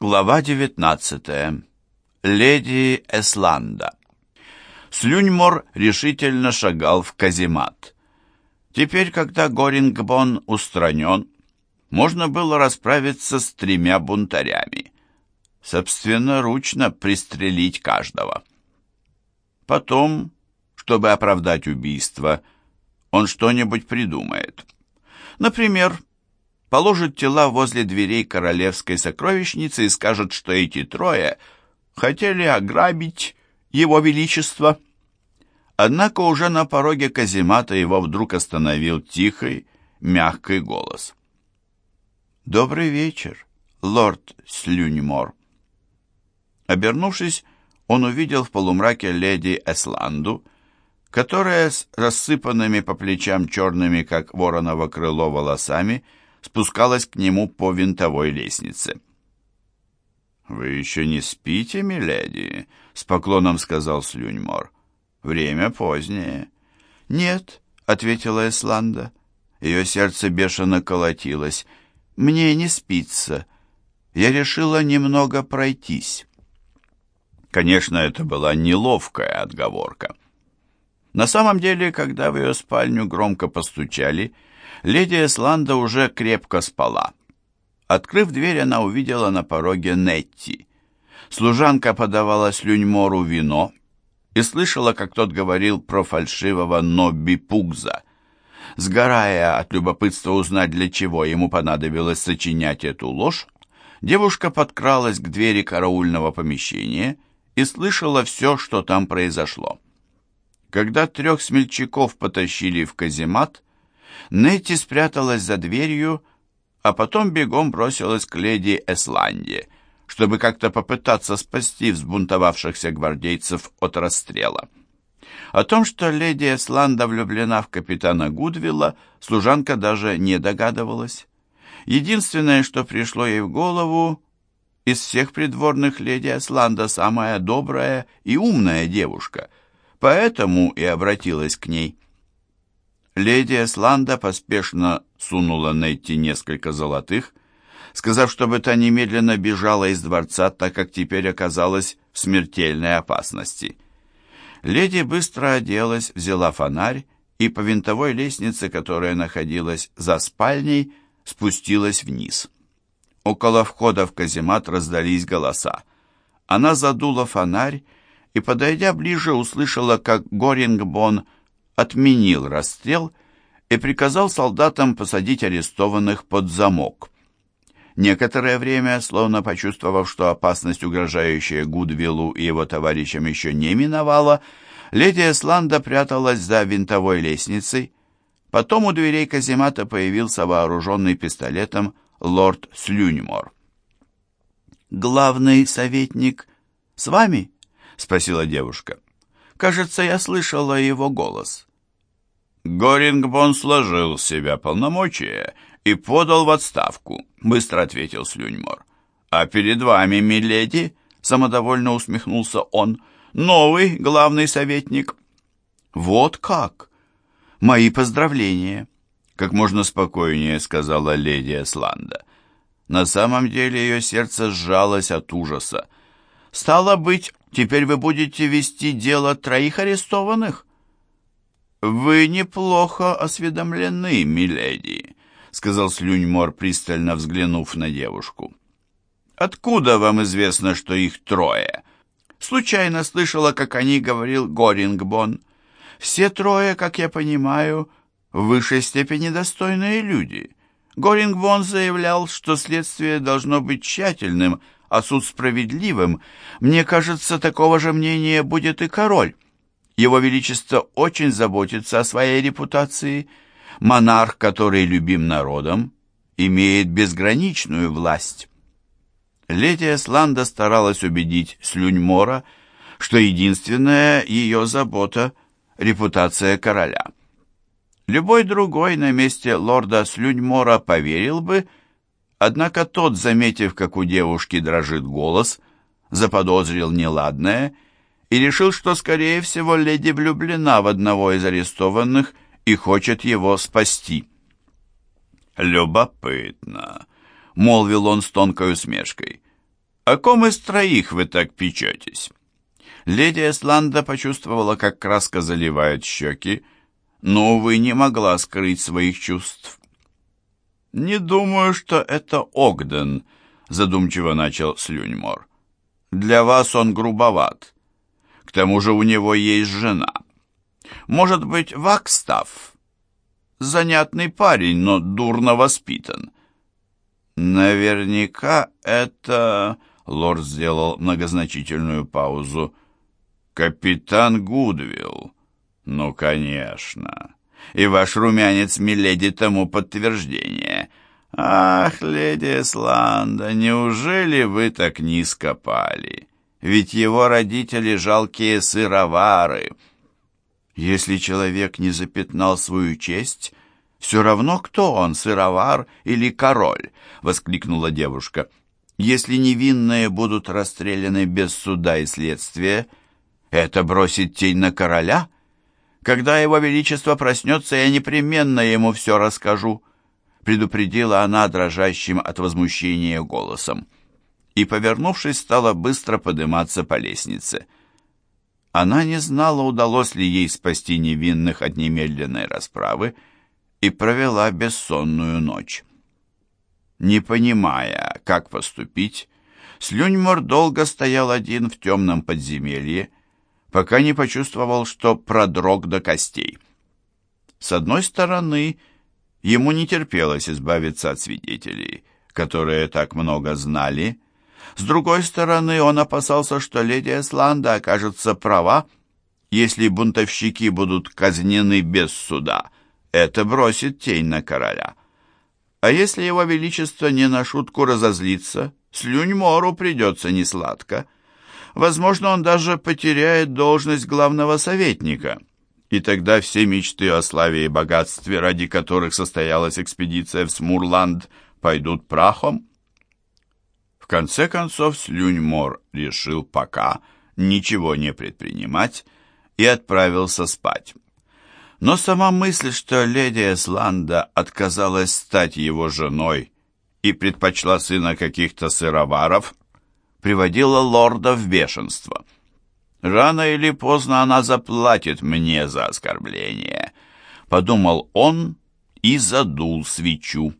Глава 19. Леди Эсланда. Слюньмор решительно шагал в каземат. Теперь, когда Горингбон устранен, можно было расправиться с тремя бунтарями. Собственноручно пристрелить каждого. Потом, чтобы оправдать убийство, он что-нибудь придумает. Например, положит тела возле дверей королевской сокровищницы и скажет, что эти трое хотели ограбить его величество. Однако уже на пороге каземата его вдруг остановил тихий, мягкий голос. «Добрый вечер, лорд Слюньмор». Обернувшись, он увидел в полумраке леди Эсланду, которая с рассыпанными по плечам черными, как вороново крыло, волосами, спускалась к нему по винтовой лестнице. «Вы еще не спите, миледи?» — с поклоном сказал Слюньмор. «Время позднее». «Нет», — ответила Эсланда. Ее сердце бешено колотилось. «Мне не спится. Я решила немного пройтись». Конечно, это была неловкая отговорка. На самом деле, когда в ее спальню громко постучали, — Леди Эсланда уже крепко спала. Открыв дверь, она увидела на пороге Нетти. Служанка подавала слюньмору вино и слышала, как тот говорил про фальшивого Нобби Пугза. Сгорая от любопытства узнать, для чего ему понадобилось сочинять эту ложь, девушка подкралась к двери караульного помещения и слышала все, что там произошло. Когда трех смельчаков потащили в каземат, Нетти спряталась за дверью, а потом бегом бросилась к леди Эсланде, чтобы как-то попытаться спасти взбунтовавшихся гвардейцев от расстрела. О том, что леди Эсланда влюблена в капитана Гудвилла, служанка даже не догадывалась. Единственное, что пришло ей в голову, из всех придворных леди Эсланда самая добрая и умная девушка, поэтому и обратилась к ней. Леди Эсланда поспешно сунула Нетти несколько золотых, сказав, чтобы та немедленно бежала из дворца, так как теперь оказалась в смертельной опасности. Леди быстро оделась, взяла фонарь и по винтовой лестнице, которая находилась за спальней, спустилась вниз. Около входа в каземат раздались голоса. Она задула фонарь и, подойдя ближе, услышала, как Горингбон отменил расстрел и приказал солдатам посадить арестованных под замок. Некоторое время, словно почувствовав, что опасность, угрожающая Гудвиллу и его товарищам еще не миновала, леди Эсланда пряталась за винтовой лестницей. Потом у дверей каземата появился вооруженный пистолетом лорд Слюньмор. «Главный советник с вами?» — спросила девушка. «Кажется, я слышала его голос». Горингбон сложил с себя полномочия и подал в отставку, быстро ответил Слюньмор. А перед вами, миледи, самодовольно усмехнулся он, новый главный советник. Вот как! Мои поздравления! Как можно спокойнее сказала леди Эсланда. На самом деле ее сердце сжалось от ужаса. «Стало быть, теперь вы будете вести дело троих арестованных?» «Вы неплохо осведомлены, миледи», — сказал Слюньмор, пристально взглянув на девушку. «Откуда вам известно, что их трое?» «Случайно слышала, как о них говорил Горингбон. Все трое, как я понимаю, в высшей степени достойные люди. Горингбон заявлял, что следствие должно быть тщательным, а суд справедливым. Мне кажется, такого же мнения будет и король». Его Величество очень заботится о своей репутации. Монарх, который любим народом, имеет безграничную власть. Леди Эсланда старалась убедить Слюньмора, что единственная ее забота — репутация короля. Любой другой на месте лорда Слюньмора поверил бы, однако тот, заметив, как у девушки дрожит голос, заподозрил неладное — и решил, что, скорее всего, леди влюблена в одного из арестованных и хочет его спасти. «Любопытно», — молвил он с тонкой усмешкой. «О ком из троих вы так печетесь?» Леди Эсланда почувствовала, как краска заливает щеки, но, увы, не могла скрыть своих чувств. «Не думаю, что это Огден», — задумчиво начал Слюньмор. «Для вас он грубоват. К тому же у него есть жена. Может быть, Вакстав? Занятный парень, но дурно воспитан». «Наверняка это...» — лорд сделал многозначительную паузу. «Капитан Гудвилл». «Ну, конечно. И ваш румянец, миледи, тому подтверждение. Ах, леди Эсланда, неужели вы так низко пали? Ведь его родители жалкие сыровары». Если человек не запятнал свою честь, все равно кто он, сыровар или король, воскликнула девушка. Если невинные будут расстреляны без суда и следствия, это бросит тень на короля? Когда его величество проснется, я непременно ему все расскажу», предупредила она дрожащим от возмущения голосом. И, повернувшись, стала быстро подниматься по лестнице. Она не знала, удалось ли ей спасти невинных от немедленной расправы, и провела бессонную ночь. Не понимая, как поступить, Слюньмор долго стоял один в темном подземелье, пока не почувствовал, что продрог до костей. С одной стороны, ему не терпелось избавиться от свидетелей, которые так много знали. С другой стороны, он опасался, что леди Эсланда окажется права, если бунтовщики будут казнены без суда. Это бросит тень на короля. А если его величество не на шутку разозлится, Слюньмору придется несладко — Возможно, он даже потеряет должность главного советника. И тогда все мечты о славе и богатстве, ради которых состоялась экспедиция в Смурланд, пойдут прахом. В конце концов Слюньмор решил пока ничего не предпринимать и отправился спать. Но сама мысль, что леди Эсланда отказалась стать его женой и предпочла сына каких-то сыроваров, приводила лорда в бешенство. «Рано или поздно она заплатит мне за оскорбление», — подумал он и задул свечу.